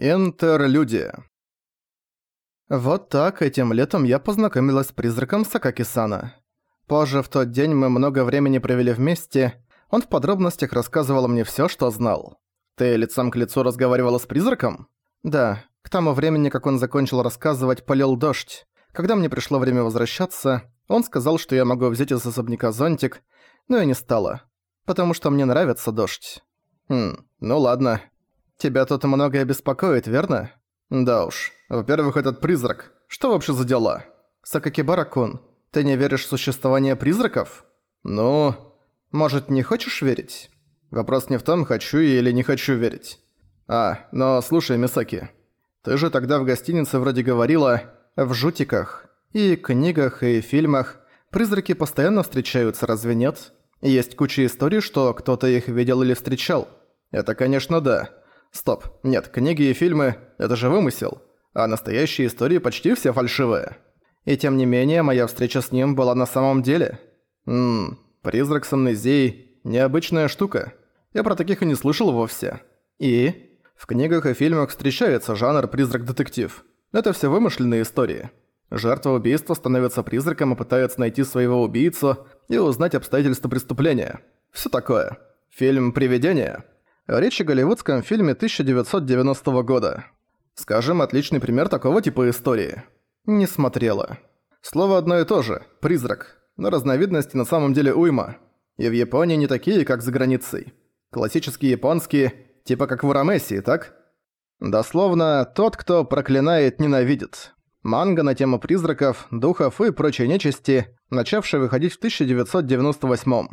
Интерлюдия. Вот так этим летом я познакомилась с призраком Сакаки-сана. Позже в тот день мы много времени провели вместе, он в подробностях рассказывал мне всё, что знал. Ты лицом к лицу разговаривала с призраком? Да, к тому времени, как он закончил рассказывать, полил дождь. Когда мне пришло время возвращаться, он сказал, что я могу взять из особняка зонтик, но я не стала, потому что мне нравится дождь. Хм, ну ладно, Тебя тут многое беспокоит, верно? Да уж. Во-первых, этот призрак. Что вообще за дела? Сакакибара-кун, ты не веришь в существование призраков? Ну, может, не хочешь верить? Вопрос не в том, хочу я или не хочу верить. А, но слушай, Мисаки, ты же тогда в гостинице вроде говорила в жутиках. И книгах, и фильмах призраки постоянно встречаются, разве нет? Есть куча историй, что кто-то их видел или встречал. Это, конечно, да. Стоп, нет, книги и фильмы – это же вымысел, а настоящие истории почти все фальшивые. И тем не менее, моя встреча с ним была на самом деле. Ммм, призрак с амнезией – необычная штука. Я про таких и не слышал вовсе. И? В книгах и фильмах встречается жанр «призрак-детектив». Это все вымышленные истории. Жертва убийства становится призраком и пытается найти своего убийцу и узнать обстоятельства преступления. Все такое. Фильм «Привидение» Речь о голливудском фильме 1990 года. Скажем, отличный пример такого типа истории. Не смотрела. Слово одно и то же – призрак. Но разновидности на самом деле уйма. И в Японии не такие, как за границей. Классические японские, типа как в Урамесии, так? Дословно, тот, кто проклинает, ненавидит. Манга на тему призраков, духов и прочей нечисти, начавшая выходить в 1998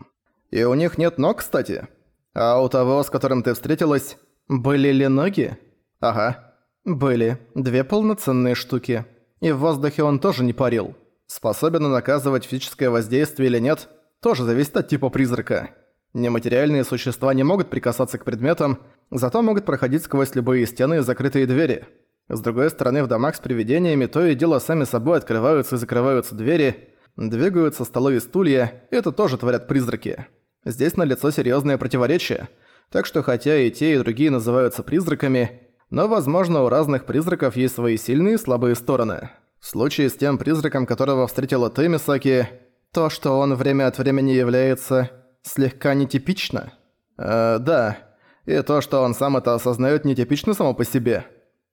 И у них нет ног, кстати. «А у того, с которым ты встретилась, были ли ноги?» «Ага». «Были. Две полноценные штуки. И в воздухе он тоже не парил. Способен он оказывать физическое воздействие или нет, тоже зависит от типа призрака. Нематериальные существа не могут прикасаться к предметам, зато могут проходить сквозь любые стены и закрытые двери. С другой стороны, в домах с привидениями то и дело сами собой открываются и закрываются двери, двигаются столы и стулья, это тоже творят призраки. Здесь налицо серьёзное противоречие, так что хотя и те, и другие называются призраками, но, возможно, у разных призраков есть свои сильные и слабые стороны. В случае с тем призраком, которого встретила ты, Мисаки, то, что он время от времени является слегка нетипично. Э, да, и то, что он сам это осознаёт, нетипично само по себе.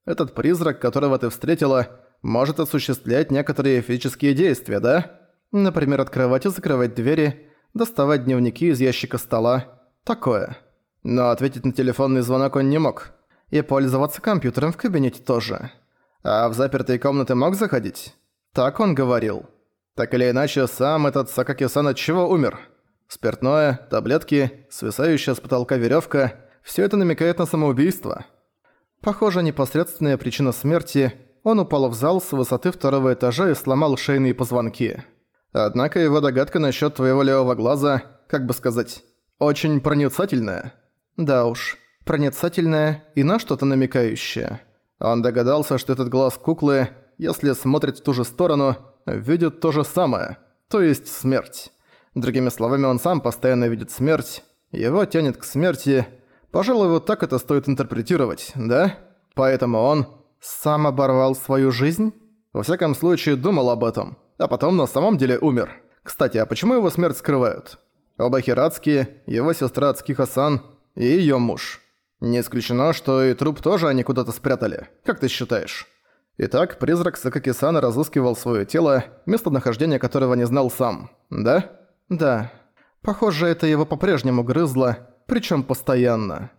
Этот призрак, которого ты встретила, может осуществлять некоторые физические действия, да? Например, открывать и закрывать двери – доставать дневники из ящика стола. Такое. Но ответить на телефонный звонок он не мог. И пользоваться компьютером в кабинете тоже. А в запертые комнаты мог заходить? Так он говорил. Так или иначе, сам этот Сакаки-сан от чего умер? Спиртное, таблетки, свисающая с потолка веревка – все это намекает на самоубийство. Похоже, непосредственная причина смерти – он упал в зал с высоты второго этажа и сломал шейные позвонки. Однако его догадка насчет твоего левого глаза, как бы сказать, очень проницательная. Да уж, проницательная и на что-то намекающая. Он догадался, что этот глаз куклы, если смотрит в ту же сторону, видит то же самое, то есть смерть. Другими словами, он сам постоянно видит смерть, его тянет к смерти. Пожалуй, вот так это стоит интерпретировать, да? Поэтому он сам оборвал свою жизнь? Во всяком случае, думал об этом а потом на самом деле умер. Кстати, а почему его смерть скрывают? Оба хирацкие, его сестра Ацкиха-сан и её муж. Не исключено, что и труп тоже они куда-то спрятали. Как ты считаешь? Итак, призрак Сакаки-сана разыскивал своё тело, местонахождение которого не знал сам. Да? Да. Похоже, это его по-прежнему грызло, причём постоянно.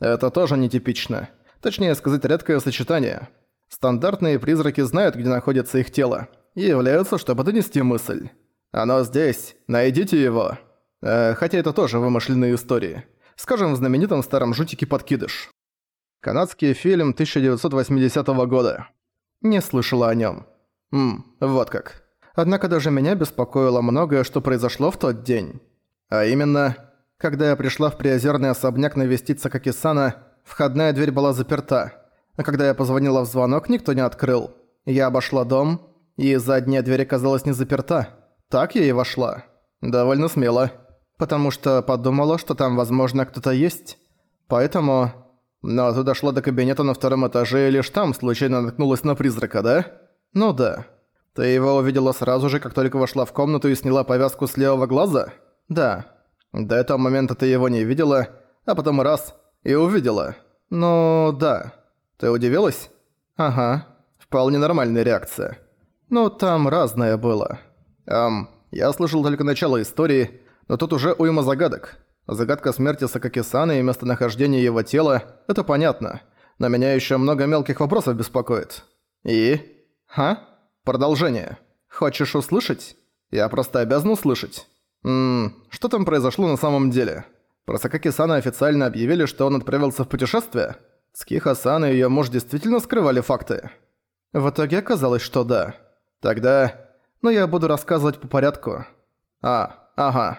Это тоже нетипично. Точнее сказать, редкое сочетание. Стандартные призраки знают, где находится их тело являются, чтобы донести мысль. Оно здесь, найдите его. Э, хотя это тоже вымышленные истории. Скажем, в знаменитом старом жутике «Подкидыш». Канадский фильм 1980 года. Не слышала о нем. Ммм, вот как. Однако даже меня беспокоило многое, что произошло в тот день. А именно, когда я пришла в приозерный особняк навестить Сакакисана, входная дверь была заперта. А когда я позвонила в звонок, никто не открыл. Я обошла дом, и задняя дверь оказалась не заперта. Так я и вошла. Довольно смело. Потому что подумала, что там, возможно, кто-то есть. Поэтому... Но ты дошла до кабинета на втором этаже и лишь там случайно наткнулась на призрака, да? Ну да. Ты его увидела сразу же, как только вошла в комнату и сняла повязку с левого глаза? Да. До этого момента ты его не видела, а потом раз – и увидела. Ну да. Ты удивилась? Ага. Вполне нормальная реакция. Ну там разное было. Эм, я слышал только начало истории, но тут уже уйма загадок. Загадка смерти Сакакисана и местонахождение его тела – это понятно. Но меня еще много мелких вопросов беспокоит. И? Ха? Продолжение. Хочешь услышать? Я просто обязан услышать. Ммм, что там произошло на самом деле? Про Сакаки-сана официально объявили, что он отправился в путешествие? Скиха-сан и её муж действительно скрывали факты? В итоге оказалось, что да. Тогда... Но я буду рассказывать по порядку. А, ага.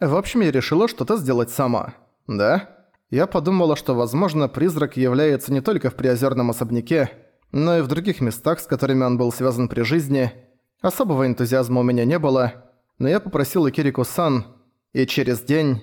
В общем, я решила что-то сделать сама. Да? Я подумала, что, возможно, призрак является не только в приозерном особняке, но и в других местах, с которыми он был связан при жизни. Особого энтузиазма у меня не было, но я попросила Кирику-сан, и через день